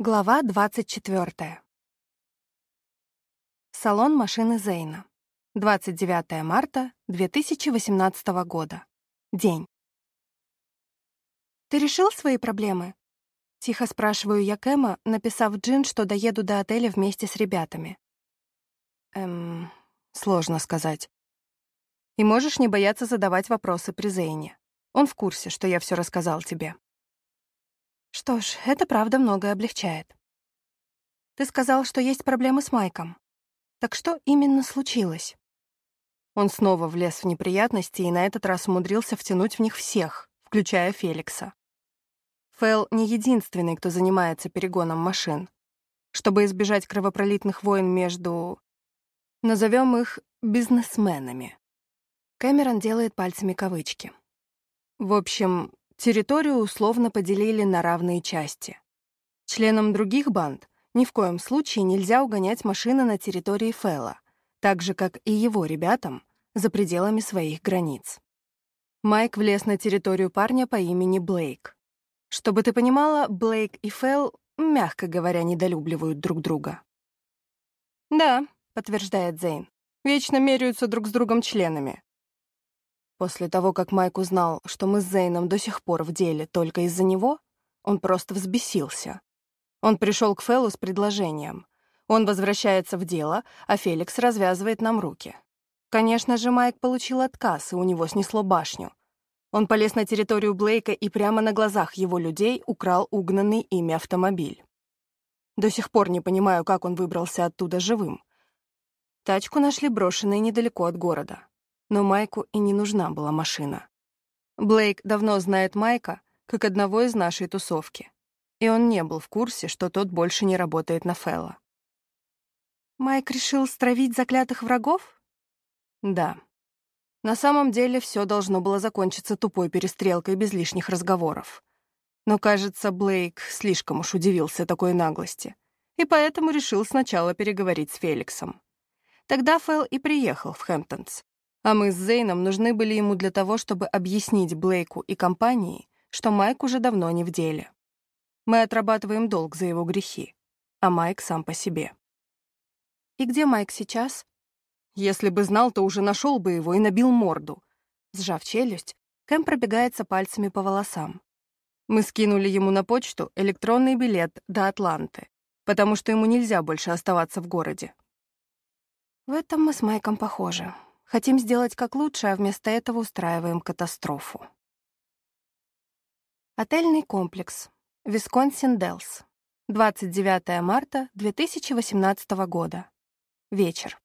Глава 24. Салон машины Зейна. 29 марта 2018 года. День. «Ты решил свои проблемы?» Тихо спрашиваю я Кэма, написав Джин, что доеду до отеля вместе с ребятами. Эм, сложно сказать. И можешь не бояться задавать вопросы при Зейне. Он в курсе, что я все рассказал тебе. Что ж, это правда многое облегчает. Ты сказал, что есть проблемы с Майком. Так что именно случилось? Он снова влез в неприятности и на этот раз умудрился втянуть в них всех, включая Феликса. Фэл не единственный, кто занимается перегоном машин. Чтобы избежать кровопролитных войн между... Назовем их бизнесменами. Кэмерон делает пальцами кавычки. В общем, Территорию условно поделили на равные части. Членам других банд ни в коем случае нельзя угонять машины на территории Фэлла, так же, как и его ребятам, за пределами своих границ. Майк влез на территорию парня по имени Блейк. Чтобы ты понимала, Блейк и Фэлл, мягко говоря, недолюбливают друг друга. «Да», — подтверждает Зейн, — «вечно меряются друг с другом членами. После того, как Майк узнал, что мы с Зейном до сих пор в деле только из-за него, он просто взбесился. Он пришел к Фэллу с предложением. Он возвращается в дело, а Феликс развязывает нам руки. Конечно же, Майк получил отказ, и у него снесло башню. Он полез на территорию Блейка и прямо на глазах его людей украл угнанный ими автомобиль. До сих пор не понимаю, как он выбрался оттуда живым. Тачку нашли брошенной недалеко от города но Майку и не нужна была машина. Блейк давно знает Майка как одного из нашей тусовки, и он не был в курсе, что тот больше не работает на Фэлла. Майк решил стравить заклятых врагов? Да. На самом деле все должно было закончиться тупой перестрелкой без лишних разговоров. Но, кажется, Блейк слишком уж удивился такой наглости, и поэтому решил сначала переговорить с Феликсом. Тогда Фэл и приехал в Хэмптонс, а мы с Зейном нужны были ему для того, чтобы объяснить Блейку и компании, что Майк уже давно не в деле. Мы отрабатываем долг за его грехи, а Майк сам по себе. И где Майк сейчас? Если бы знал, то уже нашел бы его и набил морду. Сжав челюсть, Кэм пробегается пальцами по волосам. Мы скинули ему на почту электронный билет до Атланты, потому что ему нельзя больше оставаться в городе. В этом мы с Майком похожи. Хотим сделать как лучше, а вместо этого устраиваем катастрофу. Отельный комплекс. Висконсин-Делс. 29 марта 2018 года. Вечер.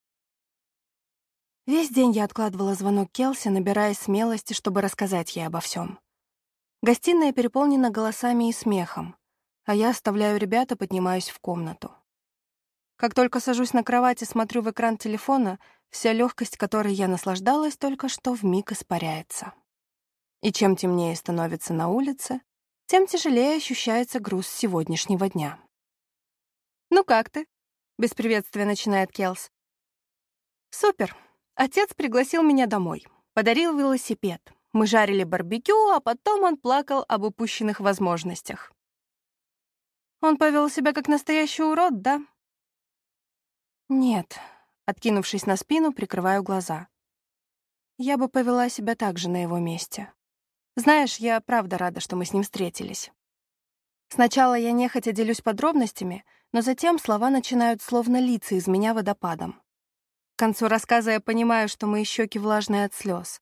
Весь день я откладывала звонок Келси, набирая смелости, чтобы рассказать ей обо всем. Гостиная переполнена голосами и смехом, а я оставляю ребят и поднимаюсь в комнату. Как только сажусь на кровать и смотрю в экран телефона, вся легкость, которой я наслаждалась только что, вмиг испаряется. И чем темнее становится на улице, тем тяжелее ощущается груз сегодняшнего дня. «Ну как ты?» — без приветствия начинает Келс. «Супер. Отец пригласил меня домой. Подарил велосипед. Мы жарили барбекю, а потом он плакал об упущенных возможностях. Он повел себя как настоящий урод, да?» Нет. Откинувшись на спину, прикрываю глаза. Я бы повела себя так же на его месте. Знаешь, я правда рада, что мы с ним встретились. Сначала я нехотя делюсь подробностями, но затем слова начинают словно литься из меня водопадом. К концу рассказа я понимаю, что мои щеки влажные от слез.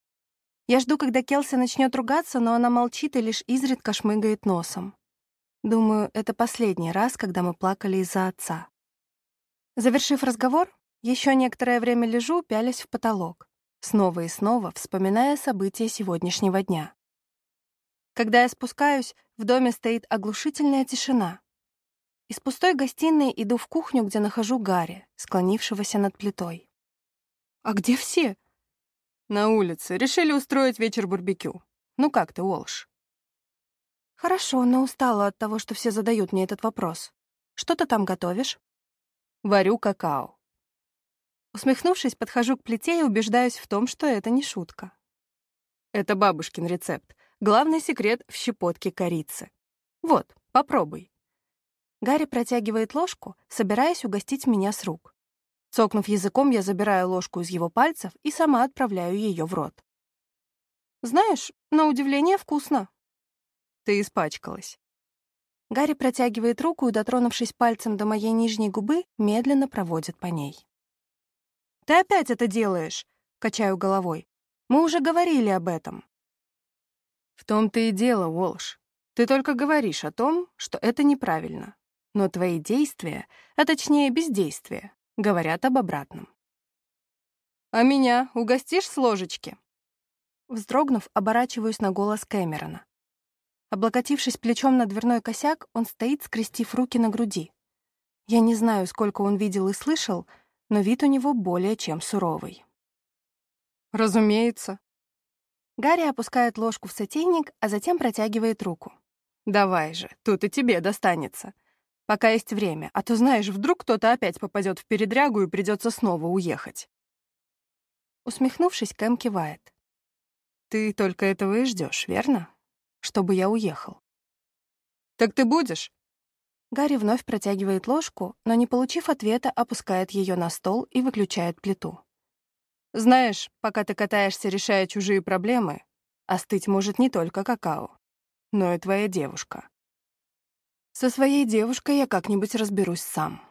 Я жду, когда Келси начнет ругаться, но она молчит и лишь изредка шмыгает носом. Думаю, это последний раз, когда мы плакали из-за отца. Завершив разговор, еще некоторое время лежу, пялясь в потолок, снова и снова вспоминая события сегодняшнего дня. Когда я спускаюсь, в доме стоит оглушительная тишина. Из пустой гостиной иду в кухню, где нахожу Гарри, склонившегося над плитой. «А где все?» «На улице. Решили устроить вечер барбекю. Ну как ты, Уолш?» «Хорошо, но устала от того, что все задают мне этот вопрос. Что ты там готовишь?» Варю какао. Усмехнувшись, подхожу к плите и убеждаюсь в том, что это не шутка. Это бабушкин рецепт. Главный секрет в щепотке корицы. Вот, попробуй. Гарри протягивает ложку, собираясь угостить меня с рук. Цокнув языком, я забираю ложку из его пальцев и сама отправляю ее в рот. Знаешь, на удивление вкусно. Ты испачкалась. Гарри протягивает руку и, дотронувшись пальцем до моей нижней губы, медленно проводит по ней. «Ты опять это делаешь!» — качаю головой. «Мы уже говорили об этом». «В том-то и дело, Волш. Ты только говоришь о том, что это неправильно. Но твои действия, а точнее бездействия, говорят об обратном». «А меня угостишь с ложечки?» Вздрогнув, оборачиваюсь на голос Кэмерона. Облокотившись плечом на дверной косяк, он стоит, скрестив руки на груди. Я не знаю, сколько он видел и слышал, но вид у него более чем суровый. «Разумеется». Гарри опускает ложку в сотейник, а затем протягивает руку. «Давай же, тут и тебе достанется. Пока есть время, а то, знаешь, вдруг кто-то опять попадет в передрягу и придется снова уехать». Усмехнувшись, Кэм кивает. «Ты только этого и ждешь, верно?» Чтобы я уехал. «Так ты будешь?» Гарри вновь протягивает ложку, но, не получив ответа, опускает ее на стол и выключает плиту. «Знаешь, пока ты катаешься, решая чужие проблемы, остыть может не только какао, но и твоя девушка. Со своей девушкой я как-нибудь разберусь сам».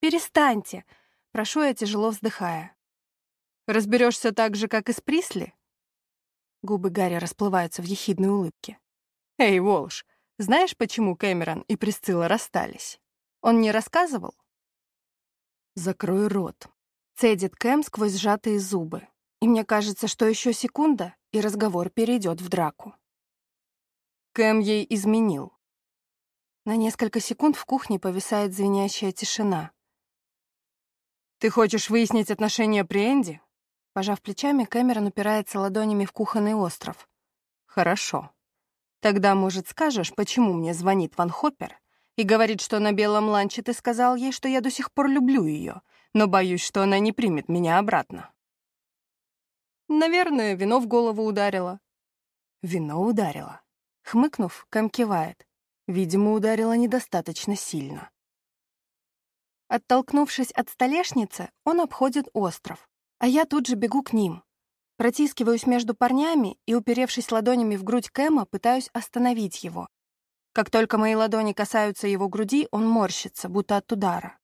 «Перестаньте!» — прошу я, тяжело вздыхая. «Разберешься так же, как и с Присли?» Губы Гарри расплываются в ехидной улыбке. «Эй, Волш, знаешь, почему Кэмерон и Присцилла расстались? Он не рассказывал?» «Закрой рот», — цедит Кэм сквозь сжатые зубы. И мне кажется, что еще секунда, и разговор перейдет в драку. Кэм ей изменил. На несколько секунд в кухне повисает звенящая тишина. «Ты хочешь выяснить отношения при Энди?» Пожав плечами, Кэмерон упирается ладонями в кухонный остров. «Хорошо. Тогда, может, скажешь, почему мне звонит Ван Хоппер и говорит, что на белом ланче ты сказал ей, что я до сих пор люблю ее, но боюсь, что она не примет меня обратно?» «Наверное, вино в голову ударило». «Вино ударило». Хмыкнув, Кэм кивает. Видимо, ударило недостаточно сильно. Оттолкнувшись от столешницы, он обходит остров, а я тут же бегу к ним. Протискиваюсь между парнями и, уперевшись ладонями в грудь Кэма, пытаюсь остановить его. Как только мои ладони касаются его груди, он морщится, будто от удара.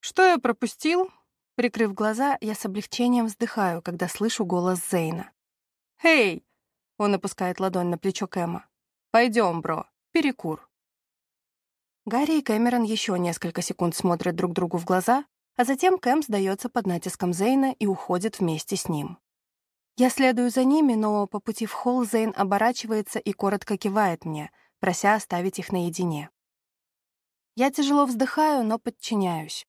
«Что я пропустил?» Прикрыв глаза, я с облегчением вздыхаю, когда слышу голос Зейна. «Эй!» — он опускает ладонь на плечо Кэма. «Пойдем, бро, перекур». Гарри и Кэмерон еще несколько секунд смотрят друг другу в глаза, а затем Кэм сдается под натиском Зейна и уходит вместе с ним. Я следую за ними, но по пути в холл Зейн оборачивается и коротко кивает мне, прося оставить их наедине. Я тяжело вздыхаю, но подчиняюсь.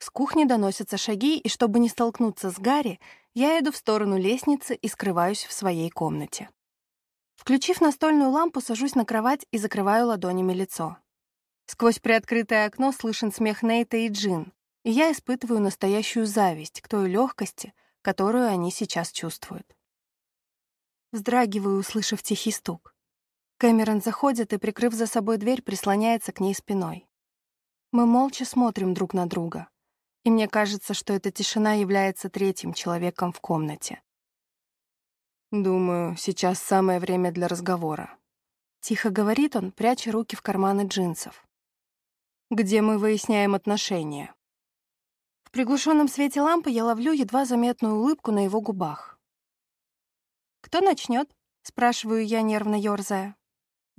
С кухни доносятся шаги, и чтобы не столкнуться с Гарри, я иду в сторону лестницы и скрываюсь в своей комнате. Включив настольную лампу, сажусь на кровать и закрываю ладонями лицо. Сквозь приоткрытое окно слышен смех Нейта и Джин, и я испытываю настоящую зависть к той легкости, которую они сейчас чувствуют. Вздрагиваю, услышав тихий стук. Кэмерон заходит и, прикрыв за собой дверь, прислоняется к ней спиной. Мы молча смотрим друг на друга, и мне кажется, что эта тишина является третьим человеком в комнате. «Думаю, сейчас самое время для разговора», — тихо говорит он, пряча руки в карманы джинсов. «Где мы выясняем отношения?» Приглушенном свете лампы я ловлю едва заметную улыбку на его губах. «Кто начнет?» — спрашиваю я, нервно ерзая.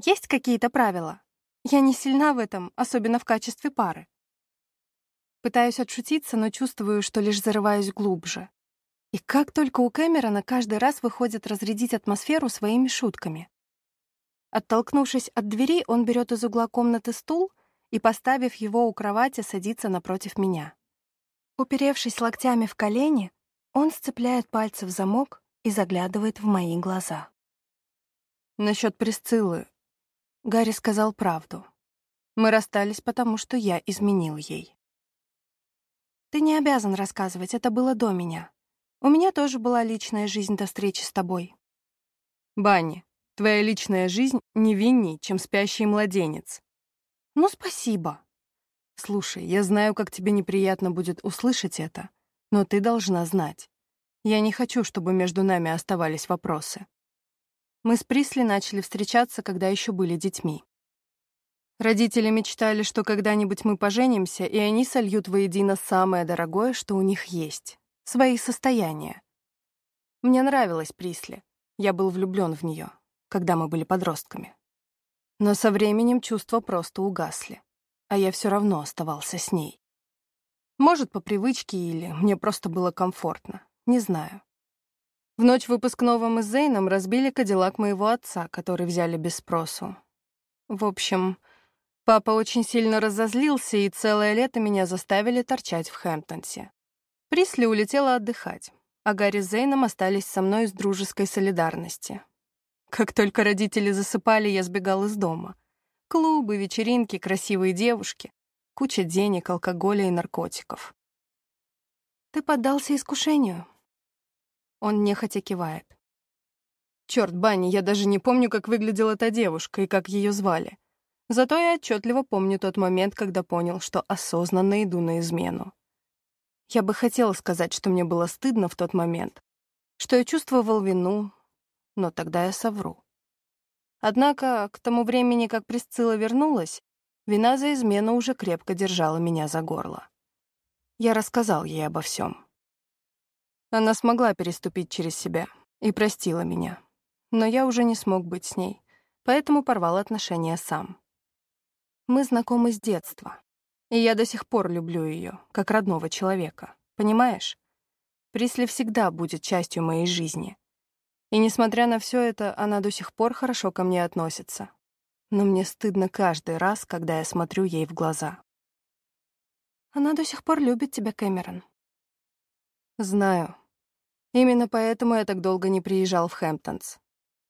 «Есть какие-то правила? Я не сильна в этом, особенно в качестве пары». Пытаюсь отшутиться, но чувствую, что лишь зарываюсь глубже. И как только у Кэмерона каждый раз выходит разрядить атмосферу своими шутками. Оттолкнувшись от двери, он берет из угла комнаты стул и, поставив его у кровати, садится напротив меня. Уперевшись локтями в колени, он сцепляет пальцы в замок и заглядывает в мои глаза. Насчет Присциллы. Гарри сказал правду. Мы расстались, потому что я изменил ей. Ты не обязан рассказывать, это было до меня. У меня тоже была личная жизнь до встречи с тобой. Банни, твоя личная жизнь невинней, чем спящий младенец. Ну, спасибо. Слушай, я знаю, как тебе неприятно будет услышать это, но ты должна знать. Я не хочу, чтобы между нами оставались вопросы. Мы с Присли начали встречаться, когда еще были детьми. Родители мечтали, что когда-нибудь мы поженимся, и они сольют воедино самое дорогое, что у них есть — свои состояния. Мне нравилась Присли. Я был влюблен в нее, когда мы были подростками. Но со временем чувства просто угасли, а я все равно оставался с ней. Может, по привычке или мне просто было комфортно, не знаю. В ночь выпускного мы с Зейном разбили кадиллак моего отца, который взяли без спросу. В общем, папа очень сильно разозлился, и целое лето меня заставили торчать в Хэмптонсе. Присли улетела отдыхать, а Гарри с Зейном остались со мной из дружеской солидарности. Как только родители засыпали, я сбегал из дома. Клубы, вечеринки, красивые девушки, куча денег, алкоголя и наркотиков. «Ты поддался искушению?» Он нехотя кивает. Черт, Банни, я даже не помню, как выглядела та девушка и как ее звали. Зато я отчетливо помню тот момент, когда понял, что осознанно иду на измену. Я бы хотела сказать, что мне было стыдно в тот момент, что я чувствовал вину, но тогда я совру. Однако, к тому времени, как Присцилла вернулась, вина за измену уже крепко держала меня за горло. Я рассказал ей обо всем. Она смогла переступить через себя и простила меня, но я уже не смог быть с ней, поэтому порвал отношения сам. Мы знакомы с детства. И я до сих пор люблю ее, как родного человека. Понимаешь? Присли всегда будет частью моей жизни. И несмотря на все это, она до сих пор хорошо ко мне относится. Но мне стыдно каждый раз, когда я смотрю ей в глаза. Она до сих пор любит тебя, Кэмерон. Знаю. Именно поэтому я так долго не приезжал в Хэмптонс.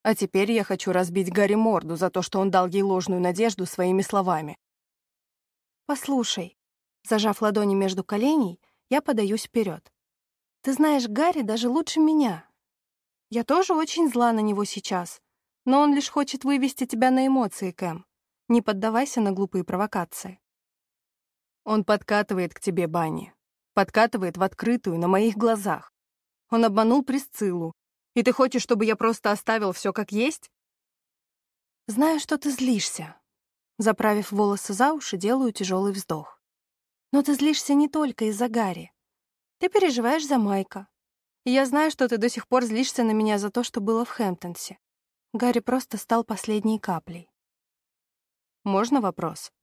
А теперь я хочу разбить Гарри морду за то, что он дал ей ложную надежду своими словами. «Послушай», зажав ладони между коленей, я подаюсь вперед. «Ты знаешь Гарри даже лучше меня. Я тоже очень зла на него сейчас, но он лишь хочет вывести тебя на эмоции, Кэм. Не поддавайся на глупые провокации». Он подкатывает к тебе, Банни. Подкатывает в открытую, на моих глазах. Он обманул Присциллу. И ты хочешь, чтобы я просто оставил все как есть? Знаю, что ты злишься, Заправив волосы за уши, делаю тяжелый вздох. Но ты злишься не только из-за Гарри. Ты переживаешь за Майка. И я знаю, что ты до сих пор злишься на меня за то, что было в Хэмптонсе. Гарри просто стал последней каплей. Можно вопрос?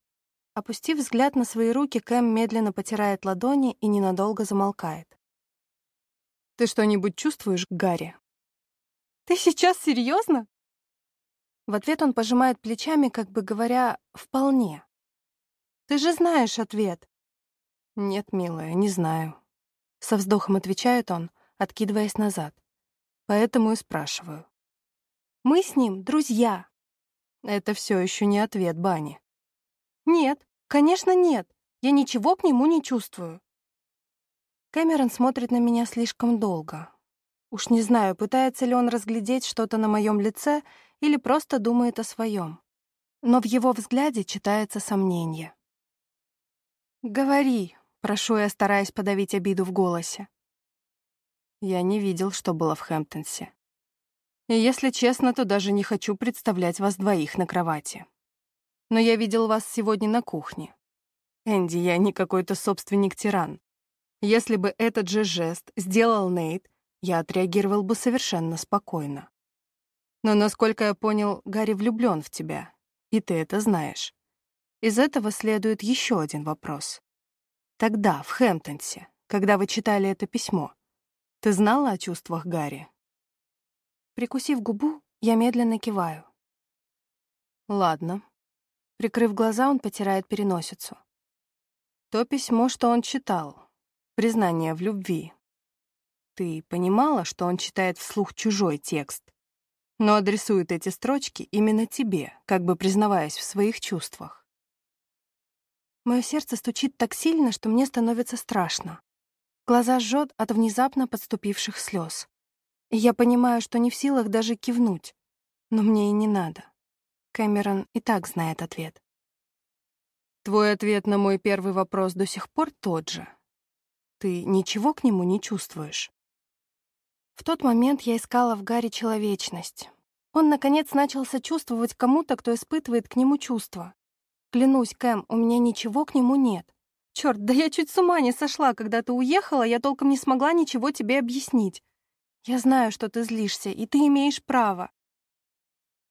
Опустив взгляд на свои руки, Кэм медленно потирает ладони и ненадолго замолкает. «Ты что-нибудь чувствуешь, Гарри?» «Ты сейчас серьезно? В ответ он пожимает плечами, как бы говоря «вполне». «Ты же знаешь ответ». «Нет, милая, не знаю». Со вздохом отвечает он, откидываясь назад. Поэтому и спрашиваю. «Мы с ним друзья». Это все еще не ответ, Бани. «Нет, конечно нет. Я ничего к нему не чувствую». Кэмерон смотрит на меня слишком долго. Уж не знаю, пытается ли он разглядеть что-то на моем лице или просто думает о своем. Но в его взгляде читается сомнение. «Говори», — прошу я, стараясь подавить обиду в голосе. Я не видел, что было в Хэмптонсе. И если честно, то даже не хочу представлять вас двоих на кровати. Но я видел вас сегодня на кухне. Энди, я не какой-то собственник-тиран. Если бы этот же жест сделал Нейт, я отреагировал бы совершенно спокойно. Но, насколько я понял, Гарри влюблен в тебя, и ты это знаешь. Из этого следует еще один вопрос. Тогда, в Хэмптонсе, когда вы читали это письмо, ты знала о чувствах Гарри? Прикусив губу, я медленно киваю. Ладно. Прикрыв глаза, он потирает переносицу. То письмо, что он читал, признание в любви. Ты понимала, что он читает вслух чужой текст, но адресует эти строчки именно тебе, как бы признаваясь в своих чувствах. Мое сердце стучит так сильно, что мне становится страшно. Глаза жжет от внезапно подступивших слез. И я понимаю, что не в силах даже кивнуть. Но мне и не надо. Кэмерон и так знает ответ. Твой ответ на мой первый вопрос до сих пор тот же. Ты ничего к нему не чувствуешь? В тот момент я искала в Гарри человечность. Он, наконец, начал сочувствовать кому-то, кто испытывает к нему чувства. Клянусь, Кэм, у меня ничего к нему нет. Черт, да я чуть с ума не сошла, когда ты уехала, я толком не смогла ничего тебе объяснить. Я знаю, что ты злишься, и ты имеешь право.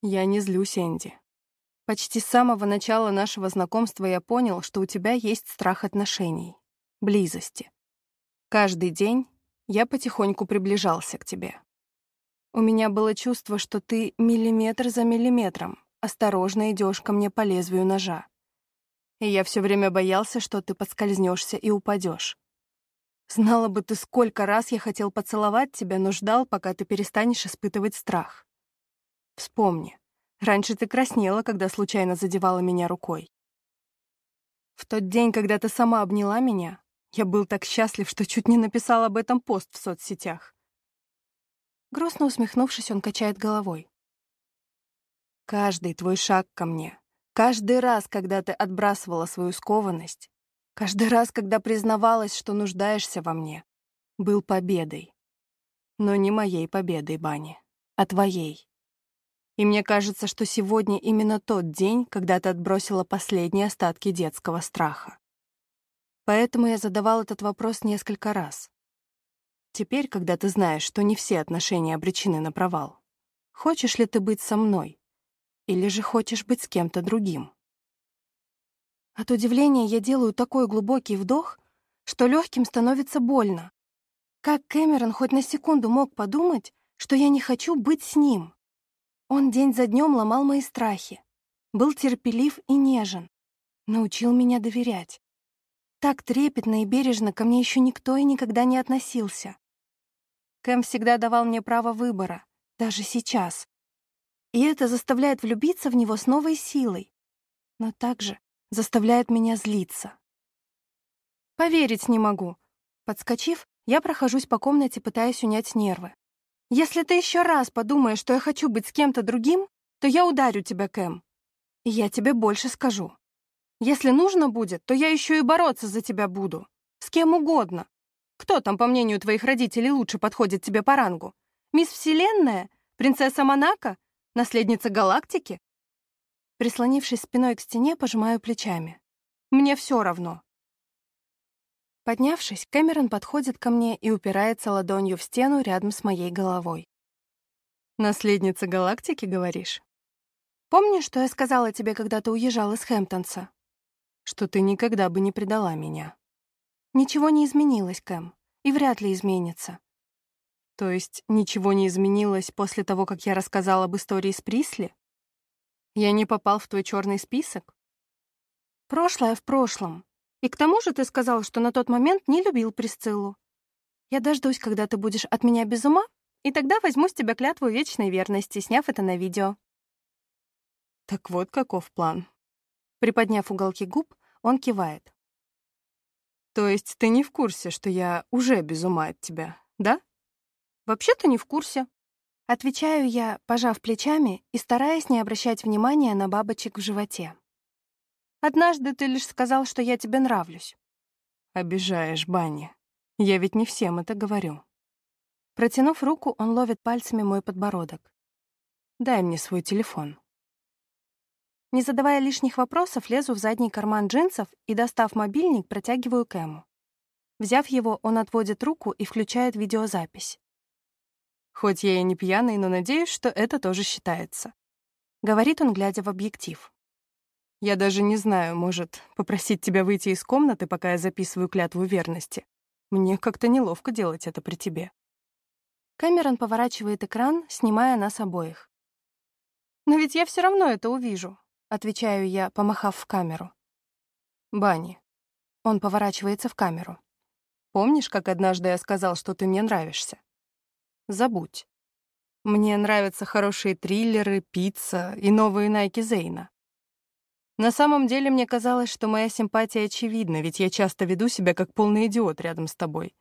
Я не злюсь, Энди. Почти с самого начала нашего знакомства я понял, что у тебя есть страх отношений, близости. Каждый день я потихоньку приближался к тебе. У меня было чувство, что ты миллиметр за миллиметром осторожно идешь ко мне по лезвию ножа. И я все время боялся, что ты подскользнешься и упадешь. Знала бы ты, сколько раз я хотел поцеловать тебя, но ждал, пока ты перестанешь испытывать страх. Вспомни, Раньше ты краснела, когда случайно задевала меня рукой. В тот день, когда ты сама обняла меня, я был так счастлив, что чуть не написал об этом пост в соцсетях. Грустно усмехнувшись, он качает головой. Каждый твой шаг ко мне, каждый раз, когда ты отбрасывала свою скованность, каждый раз, когда признавалась, что нуждаешься во мне, был победой. Но не моей победой, Бани, а твоей. И мне кажется, что сегодня именно тот день, когда ты отбросила последние остатки детского страха. Поэтому я задавал этот вопрос несколько раз. Теперь, когда ты знаешь, что не все отношения обречены на провал, хочешь ли ты быть со мной? Или же хочешь быть с кем-то другим? От удивления я делаю такой глубокий вдох, что легким становится больно. Как Кэмерон хоть на секунду мог подумать, что я не хочу быть с ним? Он день за днем ломал мои страхи, был терпелив и нежен, научил меня доверять. Так трепетно и бережно ко мне еще никто и никогда не относился. Кэм всегда давал мне право выбора, даже сейчас. И это заставляет влюбиться в него с новой силой, но также заставляет меня злиться. Поверить не могу. Подскочив, я прохожусь по комнате, пытаясь унять нервы. Если ты еще раз подумаешь, что я хочу быть с кем-то другим, то я ударю тебя, Кэм. И я тебе больше скажу. Если нужно будет, то я еще и бороться за тебя буду. С кем угодно. Кто там, по мнению твоих родителей, лучше подходит тебе по рангу? Мисс Вселенная? Принцесса Монако? Наследница галактики? Прислонившись спиной к стене, пожимаю плечами. Мне все равно. Поднявшись, Кэмерон подходит ко мне и упирается ладонью в стену рядом с моей головой. «Наследница галактики, говоришь?» «Помнишь, что я сказала тебе, когда ты уезжал из Хэмптонса?» «Что ты никогда бы не предала меня». «Ничего не изменилось, Кэм, и вряд ли изменится». «То есть ничего не изменилось после того, как я рассказала об истории с Присли? Я не попал в твой черный список?» «Прошлое в прошлом. И к тому же ты сказал, что на тот момент не любил Присциллу. Я дождусь, когда ты будешь от меня без ума, и тогда возьму с тебя клятву вечной верности, сняв это на видео». Так вот каков план. Приподняв уголки губ, он кивает. «То есть ты не в курсе, что я уже без ума от тебя, да?» «Вообще-то не в курсе». Отвечаю я, пожав плечами и стараясь не обращать внимания на бабочек в животе. Однажды ты лишь сказал, что я тебе нравлюсь. Обижаешь, Банни. Я ведь не всем это говорю. Протянув руку, он ловит пальцами мой подбородок. Дай мне свой телефон. Не задавая лишних вопросов, лезу в задний карман джинсов и, достав мобильник, протягиваю Кэму. Взяв его, он отводит руку и включает видеозапись. Хоть я и не пьяный, но надеюсь, что это тоже считается. Говорит он, глядя в объектив. Я даже не знаю, может, попросить тебя выйти из комнаты, пока я записываю клятву верности. Мне как-то неловко делать это при тебе. Кэмерон поворачивает экран, снимая нас обоих. «Но ведь я все равно это увижу», — отвечаю я, помахав в камеру. «Банни». Он поворачивается в камеру. «Помнишь, как однажды я сказал, что ты мне нравишься?» «Забудь. Мне нравятся хорошие триллеры, пицца и новые Найки Зейна. На самом деле мне казалось, что моя симпатия очевидна, ведь я часто веду себя как полный идиот рядом с тобой.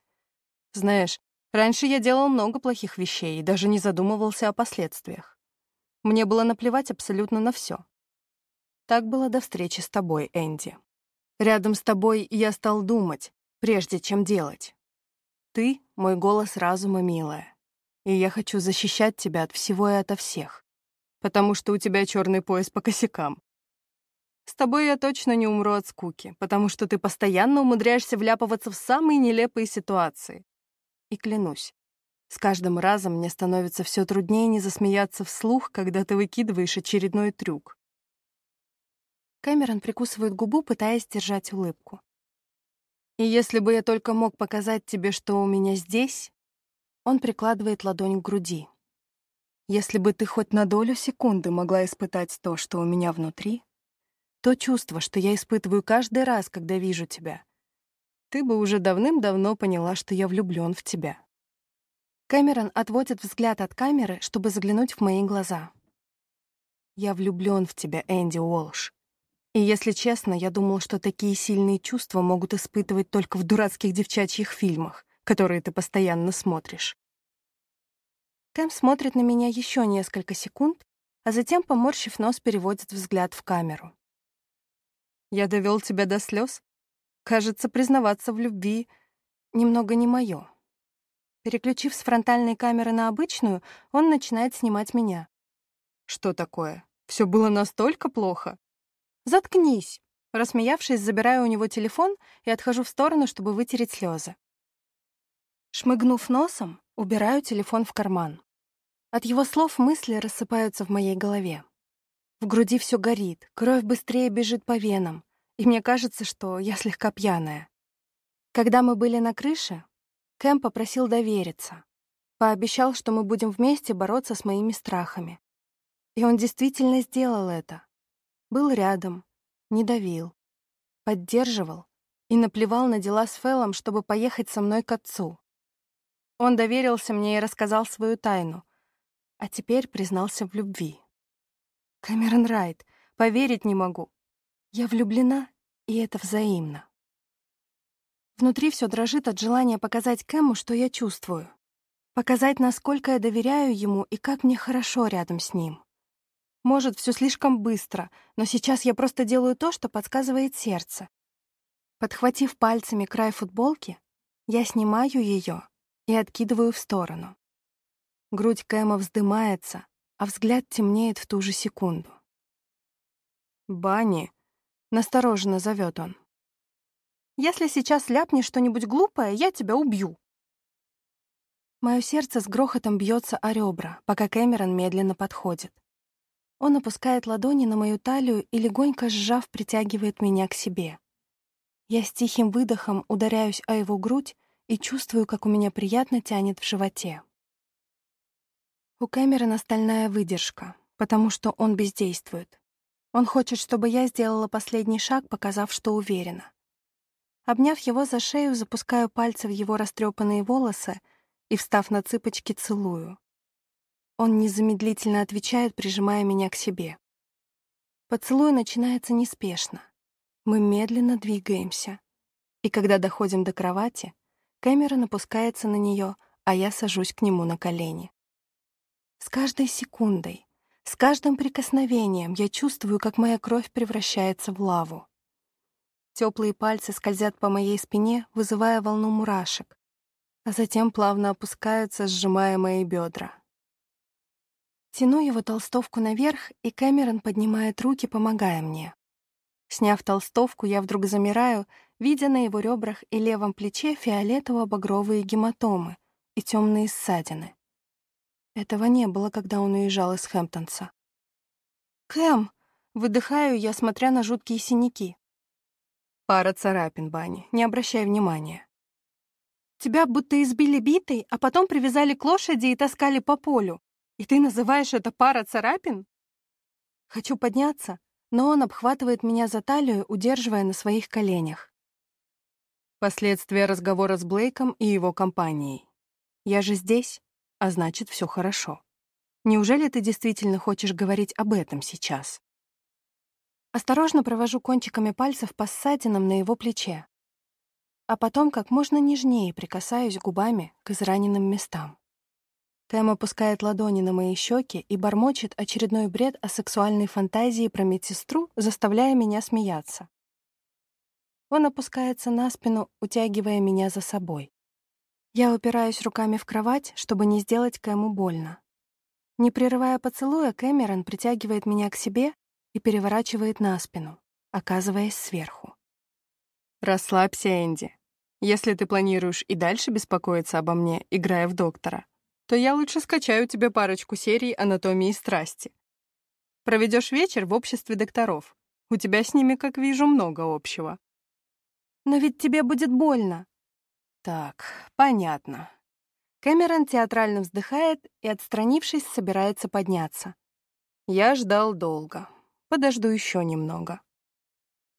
Знаешь, раньше я делал много плохих вещей и даже не задумывался о последствиях. Мне было наплевать абсолютно на все. Так было до встречи с тобой, Энди. Рядом с тобой я стал думать, прежде чем делать. Ты — мой голос разума, милая. И я хочу защищать тебя от всего и ото всех. Потому что у тебя черный пояс по косякам. С тобой я точно не умру от скуки, потому что ты постоянно умудряешься вляпываться в самые нелепые ситуации. И клянусь, с каждым разом мне становится все труднее не засмеяться вслух, когда ты выкидываешь очередной трюк. Кэмерон прикусывает губу, пытаясь держать улыбку. И если бы я только мог показать тебе, что у меня здесь, он прикладывает ладонь к груди. Если бы ты хоть на долю секунды могла испытать то, что у меня внутри, то чувство, что я испытываю каждый раз, когда вижу тебя, ты бы уже давным-давно поняла, что я влюблен в тебя. Кэмерон отводит взгляд от камеры, чтобы заглянуть в мои глаза. Я влюблен в тебя, Энди Уолш. И если честно, я думал, что такие сильные чувства могут испытывать только в дурацких девчачьих фильмах, которые ты постоянно смотришь. Кэм смотрит на меня еще несколько секунд, а затем, поморщив нос, переводит взгляд в камеру. «Я довел тебя до слез? Кажется, признаваться в любви немного не мое». Переключив с фронтальной камеры на обычную, он начинает снимать меня. «Что такое? Все было настолько плохо?» «Заткнись!» Рассмеявшись, забираю у него телефон и отхожу в сторону, чтобы вытереть слезы. Шмыгнув носом, убираю телефон в карман. От его слов мысли рассыпаются в моей голове. В груди все горит, кровь быстрее бежит по венам, и мне кажется, что я слегка пьяная. Когда мы были на крыше, Кэм попросил довериться. Пообещал, что мы будем вместе бороться с моими страхами. И он действительно сделал это. Был рядом, не давил, поддерживал и наплевал на дела с Фэллом, чтобы поехать со мной к отцу. Он доверился мне и рассказал свою тайну, а теперь признался в любви. Кэмерон Райт, поверить не могу. Я влюблена, и это взаимно. Внутри все дрожит от желания показать Кэму, что я чувствую. Показать, насколько я доверяю ему и как мне хорошо рядом с ним. Может, все слишком быстро, но сейчас я просто делаю то, что подсказывает сердце. Подхватив пальцами край футболки, я снимаю ее и откидываю в сторону. Грудь Кэма вздымается, а взгляд темнеет в ту же секунду. «Банни!» — настороженно зовет он. «Если сейчас ляпнешь что-нибудь глупое, я тебя убью!» Мое сердце с грохотом бьется о ребра, пока Кэмерон медленно подходит. Он опускает ладони на мою талию и, легонько сжав, притягивает меня к себе. Я с тихим выдохом ударяюсь о его грудь и чувствую, как у меня приятно тянет в животе. У Кэмерона стальная выдержка, потому что он бездействует. Он хочет, чтобы я сделала последний шаг, показав, что уверена. Обняв его за шею, запускаю пальцы в его растрепанные волосы и, встав на цыпочки, целую. Он незамедлительно отвечает, прижимая меня к себе. Поцелуй начинается неспешно. Мы медленно двигаемся. И когда доходим до кровати, камера напускается на нее, а я сажусь к нему на колени. С каждой секундой, с каждым прикосновением я чувствую, как моя кровь превращается в лаву. Теплые пальцы скользят по моей спине, вызывая волну мурашек, а затем плавно опускаются, сжимая мои бедра. Тяну его толстовку наверх, и Кэмерон поднимает руки, помогая мне. Сняв толстовку, я вдруг замираю, видя на его ребрах и левом плече фиолетово-багровые гематомы и темные ссадины. Этого не было, когда он уезжал из Хэмптонса. «Кэм!» — выдыхаю я, смотря на жуткие синяки. «Пара царапин, Банни, не обращай внимания». «Тебя будто избили битой, а потом привязали к лошади и таскали по полю. И ты называешь это пара царапин? Хочу подняться, но он обхватывает меня за талию, удерживая на своих коленях. Последствия разговора с Блейком и его компанией. Я же здесь, а значит, все хорошо. Неужели ты действительно хочешь говорить об этом сейчас? Осторожно провожу кончиками пальцев по ссадинам на его плече, а потом как можно нежнее прикасаюсь губами к израненным местам. Кэм опускает ладони на мои щеки и бормочет очередной бред о сексуальной фантазии про медсестру, заставляя меня смеяться. Он опускается на спину, утягивая меня за собой. Я упираюсь руками в кровать, чтобы не сделать Кэму больно. Не прерывая поцелуя, Кэмерон притягивает меня к себе и переворачивает на спину, оказываясь сверху. «Расслабься, Энди. Если ты планируешь и дальше беспокоиться обо мне, играя в доктора, то я лучше скачаю тебе парочку серий «Анатомии страсти». Проведешь вечер в обществе докторов. У тебя с ними, как вижу, много общего. Но ведь тебе будет больно. Так, понятно. Кэмерон театрально вздыхает и, отстранившись, собирается подняться. Я ждал долго. Подожду еще немного.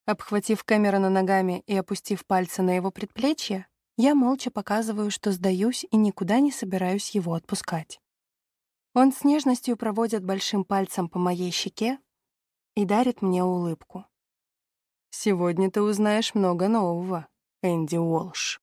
Обхватив Кэмерона ногами и опустив пальцы на его предплечье, я молча показываю, что сдаюсь и никуда не собираюсь его отпускать. Он с нежностью проводит большим пальцем по моей щеке и дарит мне улыбку. «Сегодня ты узнаешь много нового, Энди Уолш».